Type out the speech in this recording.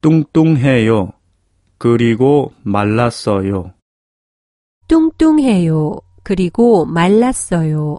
뚱뚱해요. 그리고 말랐어요. 뚱뚱해요. 그리고 말랐어요.